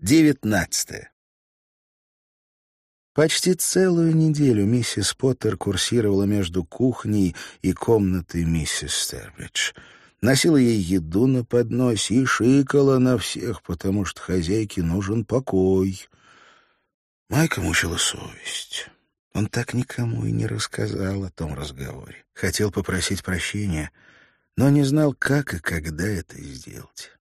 Девятнадцатое. Почти целую неделю миссис Поттер курсировала между кухней и комнатой миссис Стербридж. Носила ей еду на подносе и шикала на всех, потому что хозяйке нужен покой. Майка мучила совесть. Он так никому и не рассказал о том разговоре. Хотел попросить прощения, но не знал, как и когда это сделать.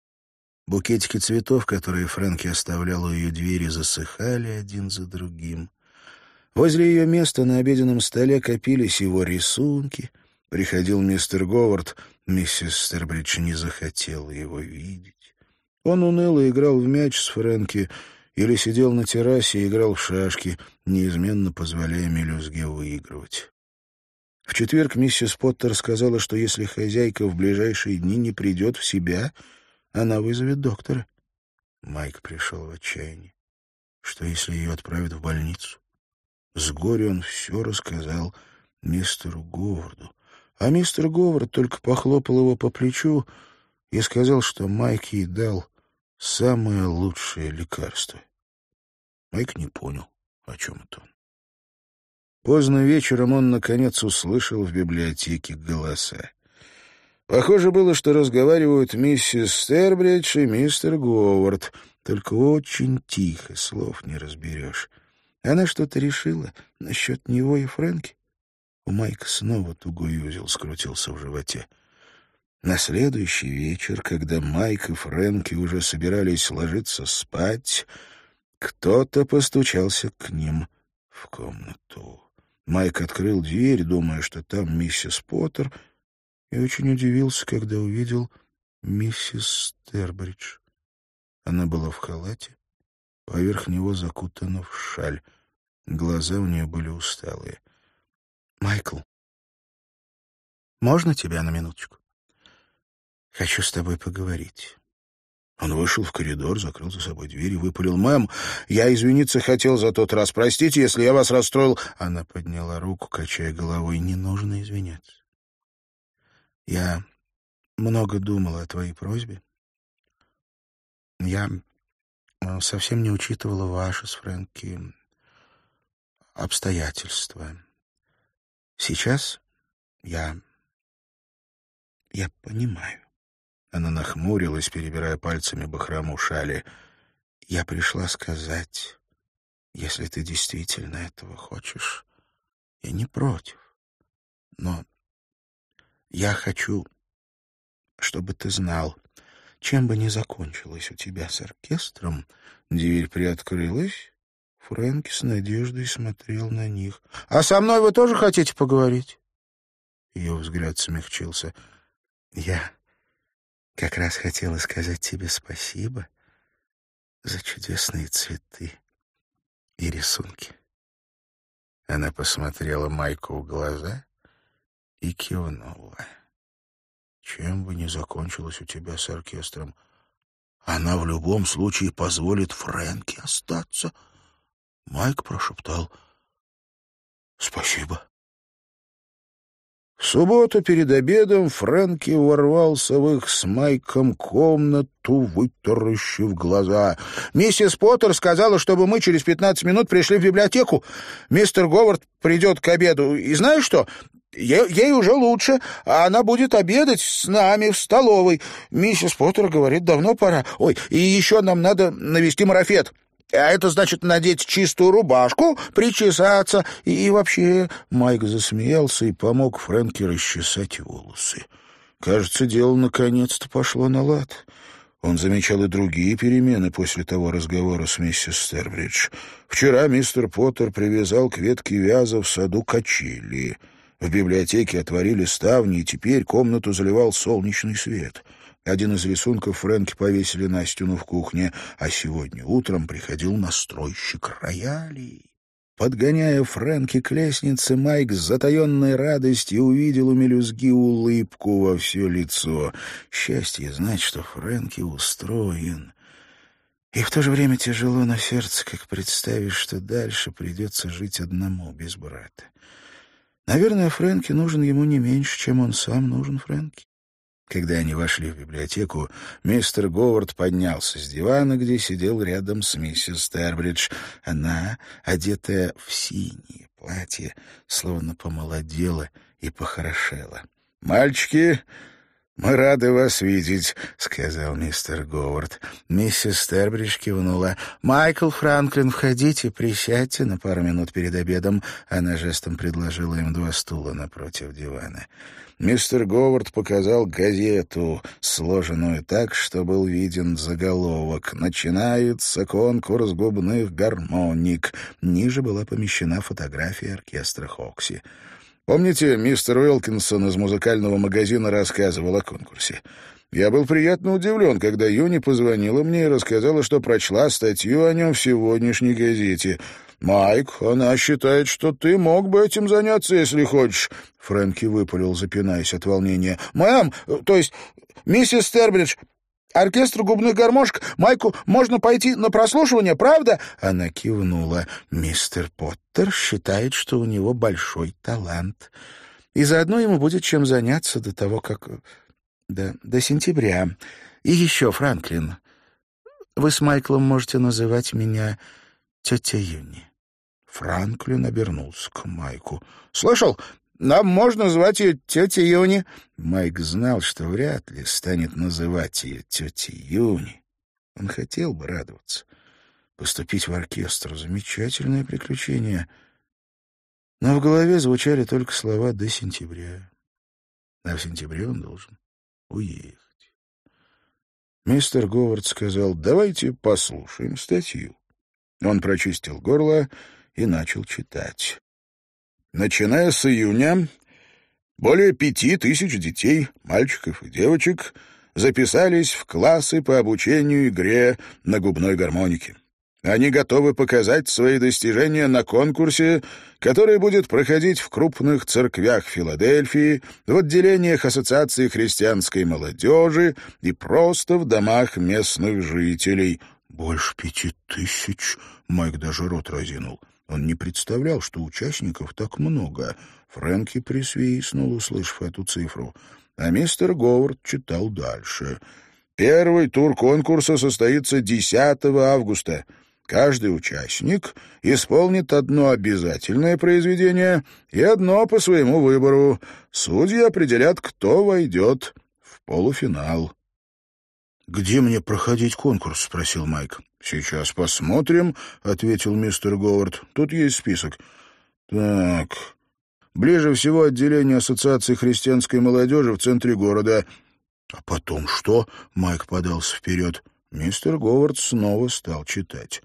Букетики цветов, которые Фрэнки оставлял у ее двери, засыхали один за другим. Возле ее места на обеденном столе копились его рисунки. Приходил мистер Говард, миссис Стербридж не захотела его видеть. Он уныло играл в мяч с Фрэнки или сидел на террасе и играл в шашки, неизменно позволяя мелюзге выигрывать. В четверг миссис Поттер сказала, что если хозяйка в ближайшие дни не придет в себя — она вызовет доктора. Майк пришел в отчаяние. Что, если ее отправят в больницу? С горя он все рассказал мистеру Говарду. А мистер Говард только похлопал его по плечу и сказал, что Майк ей дал самое лучшее лекарство. Майк не понял, о чем это он. Поздно вечером он, наконец, услышал в библиотеке голоса. Похоже было, что разговаривают миссис Стербридж и мистер Говард, только очень тихо, слов не разберешь. Она что-то решила насчет него и Фрэнки. У Майка снова тугой узел скрутился в животе. На следующий вечер, когда Майк и Фрэнки уже собирались ложиться спать, кто-то постучался к ним в комнату. Майк открыл дверь, думая, что там миссис Поттер — и очень удивился, когда увидел миссис Стербридж. Она была в халате, поверх него закутана в шаль. Глаза у нее были усталые. «Майкл, можно тебя на минуточку? Хочу с тобой поговорить». Он вышел в коридор, закрыл за собой дверь и выпалил. «Мэм, я извиниться хотел за тот раз. Простите, если я вас расстроил». Она подняла руку, качая головой. «Не нужно извиняться. Я много думала о твоей просьбе. Я э, совсем не учитывала ваши с Фрэнки обстоятельства. Сейчас я... я понимаю. Она нахмурилась, перебирая пальцами бахрому шали. Я пришла сказать, если ты действительно этого хочешь, я не против. Но я хочу, чтобы ты знал, чем бы ни закончилось у тебя с оркестром, дверь приоткрылась, Фрэнки с надеждой смотрел на них. — А со мной вы тоже хотите поговорить? Ее взгляд смягчился. — Я как раз хотела сказать тебе спасибо за чудесные цветы и рисунки. Она посмотрела Майку в глаза и кивнула. Чем бы ни закончилось у тебя с оркестром, она в любом случае позволит Фрэнке остаться. Майк прошептал «Спасибо». В субботу перед обедом Фрэнки ворвался в их с Майком комнату, вытаращив глаза. «Миссис Поттер сказала, чтобы мы через пятнадцать минут пришли в библиотеку. Мистер Говард придет к обеду. И знаешь что? Ей, ей уже лучше, а она будет обедать с нами в столовой. Миссис Поттер говорит, давно пора. Ой, и еще нам надо навести марафет. А это значит надеть чистую рубашку, причесаться. И, и вообще...» Майк засмеялся и помог Фрэнке расчесать волосы. Кажется, дело наконец-то пошло на лад. Он замечал и другие перемены после того разговора с миссис Стербридж. Вчера мистер Поттер привязал к ветке вяза в саду качели — в библиотеке отворили ставни, и теперь комнату заливал солнечный свет. Один из рисунков Фрэнки повесили на стену в кухне, а сегодня утром приходил настройщик роялей. Подгоняя Фрэнки к лестнице, Майк с затаенной радостью увидел у мелюзги улыбку во все лицо. Счастье знать, что Фрэнки устроен. И в то же время тяжело на сердце, как представишь, что дальше придется жить одному, без брата. Наверное, Фрэнки нужен ему не меньше, чем он сам нужен Фрэнки. Когда они вошли в библиотеку, мистер Говард поднялся с дивана, где сидел рядом с миссис Тербридж. Она, одетая в синее платье, словно помолодела и похорошела. «Мальчики, «Мы рады вас видеть», — сказал мистер Говард. Миссис Стербридж кивнула. «Майкл Франклин, входите, присядьте на пару минут перед обедом». Она жестом предложила им два стула напротив дивана. Мистер Говард показал газету, сложенную так, что был виден заголовок. «Начинается конкурс губных гармоник». Ниже была помещена фотография оркестра Хокси. Помните, мистер Уилкинсон из музыкального магазина рассказывал о конкурсе? Я был приятно удивлен, когда Юни позвонила мне и рассказала, что прочла статью о нем в сегодняшней газете. «Майк, она считает, что ты мог бы этим заняться, если хочешь». Фрэнки выпалил, запинаясь от волнения. «Мэм, то есть миссис Стербридж, Оркестр губных гармошек. Майку можно пойти на прослушивание, правда?» Она кивнула. «Мистер Поттер считает, что у него большой талант. И заодно ему будет чем заняться до того, как... До, до сентября. И еще, Франклин, вы с Майклом можете называть меня тетя Юни». Франклин обернулся к Майку. «Слышал? Нам можно звать ее тетей Юни». Майк знал, что вряд ли станет называть ее тетей Юни. Он хотел бы радоваться. Поступить в оркестр — замечательное приключение. Но в голове звучали только слова «до сентября». А в сентябре он должен уехать. Мистер Говард сказал, «Давайте послушаем статью». Он прочистил горло и начал читать. Начиная с июня, более пяти тысяч детей, мальчиков и девочек, записались в классы по обучению игре на губной гармонике. Они готовы показать свои достижения на конкурсе, который будет проходить в крупных церквях Филадельфии, в отделениях Ассоциации христианской молодежи и просто в домах местных жителей. «Больше пяти тысяч?» — Майк даже рот разинул. Он не представлял, что участников так много. Фрэнки присвистнул, услышав эту цифру. А мистер Говард читал дальше. «Первый тур конкурса состоится 10 августа. Каждый участник исполнит одно обязательное произведение и одно по своему выбору. Судьи определят, кто войдет в полуфинал». «Где мне проходить конкурс?» — спросил Майк. «Сейчас посмотрим», — ответил мистер Говард. «Тут есть список». «Так, ближе всего отделение Ассоциации христианской молодежи в центре города». «А потом что?» — Майк подался вперед. Мистер Говард снова стал читать.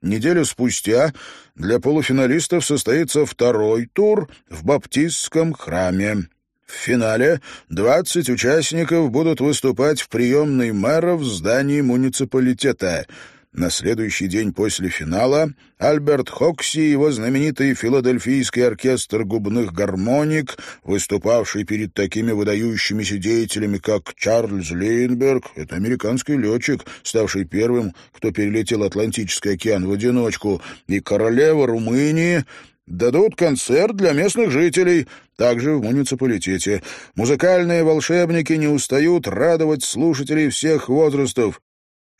Неделю спустя для полуфиналистов состоится второй тур в Баптистском храме. В финале 20 участников будут выступать в приемной мэра в здании муниципалитета — на следующий день после финала Альберт Хокси и его знаменитый филадельфийский оркестр губных гармоник, выступавший перед такими выдающимися деятелями, как Чарльз Лейнберг, это американский летчик, ставший первым, кто перелетел Атлантический океан в одиночку, и королева Румынии, дадут концерт для местных жителей, также в муниципалитете. Музыкальные волшебники не устают радовать слушателей всех возрастов.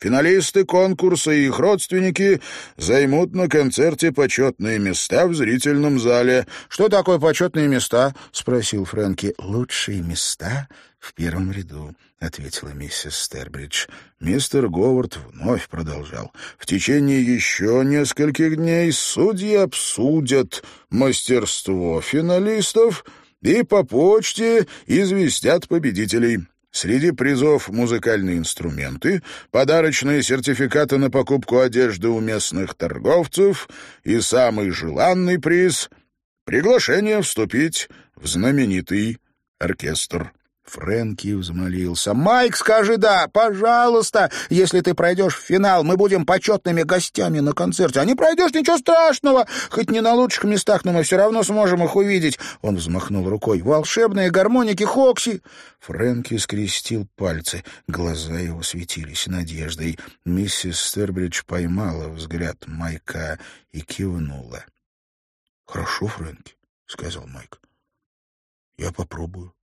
Финалисты конкурса и их родственники займут на концерте почетные места в зрительном зале. «Что такое почетные места?» — спросил Фрэнки. «Лучшие места в первом ряду», — ответила миссис Стербридж. Мистер Говард вновь продолжал. «В течение еще нескольких дней судьи обсудят мастерство финалистов и по почте известят победителей». Среди призов музыкальные инструменты, подарочные сертификаты на покупку одежды у местных торговцев и самый желанный приз — приглашение вступить в знаменитый оркестр. Фрэнки взмолился. «Майк, скажи «да», пожалуйста! Если ты пройдешь в финал, мы будем почетными гостями на концерте. А не пройдешь, ничего страшного! Хоть не на лучших местах, но мы все равно сможем их увидеть!» Он взмахнул рукой. «Волшебные гармоники Хокси!» Фрэнки скрестил пальцы. Глаза его светились надеждой. Миссис Стербридж поймала взгляд Майка и кивнула. «Хорошо, Фрэнки», — сказал Майк. «Я попробую».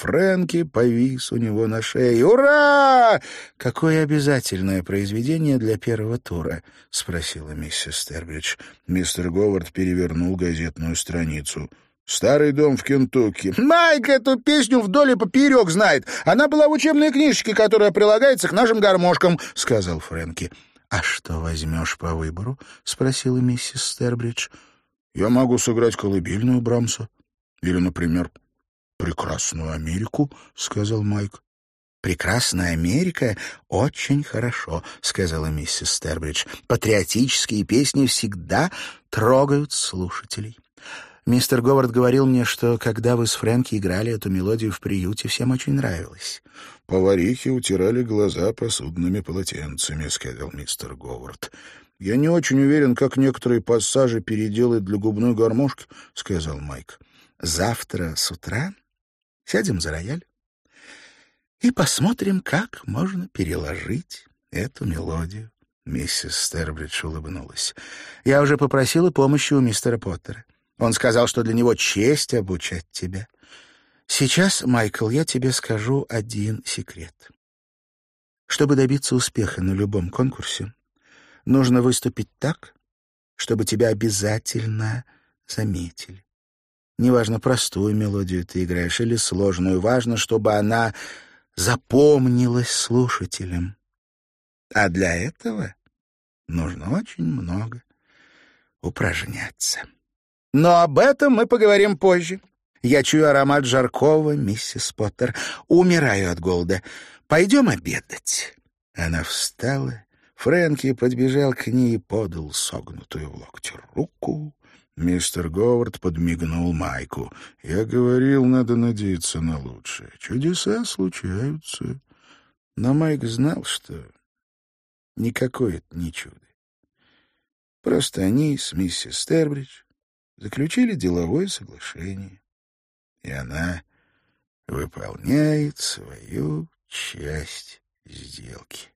Фрэнки повис у него на шее. «Ура!» «Какое обязательное произведение для первого тура?» — спросила миссис Стербридж. Мистер Говард перевернул газетную страницу. «Старый дом в Кентукки». «Майк эту песню вдоль и поперек знает. Она была в учебной книжке, которая прилагается к нашим гармошкам», — сказал Фрэнки. «А что возьмешь по выбору?» — спросила миссис Стербридж. «Я могу сыграть колыбельную Брамса. Или, например, «Прекрасную Америку», — сказал Майк. «Прекрасная Америка — очень хорошо», — сказала миссис Стербридж. «Патриотические песни всегда трогают слушателей. Мистер Говард говорил мне, что когда вы с Фрэнки играли эту мелодию в приюте, всем очень нравилось». «Поварихи утирали глаза посудными полотенцами», — сказал мистер Говард. «Я не очень уверен, как некоторые пассажи переделать для губной гармошки», — сказал Майк. «Завтра с утра Сядем за рояль и посмотрим, как можно переложить эту мелодию. Миссис Стербридж улыбнулась. «Я уже попросила помощи у мистера Поттера. Он сказал, что для него честь обучать тебя. Сейчас, Майкл, я тебе скажу один секрет. Чтобы добиться успеха на любом конкурсе, нужно выступить так, чтобы тебя обязательно заметили. Неважно, простую мелодию ты играешь или сложную, важно, чтобы она запомнилась слушателям. А для этого нужно очень много упражняться. Но об этом мы поговорим позже. Я чую аромат жаркого, миссис Поттер. Умираю от голода. Пойдем обедать. Она встала. Фрэнки подбежал к ней и подал согнутую в локте руку. Мистер Говард подмигнул Майку. «Я говорил, надо надеяться на лучшее. Чудеса случаются». Но Майк знал, что никакое это не чудо. Просто они с миссис Стербридж заключили деловое соглашение, и она выполняет свою часть сделки.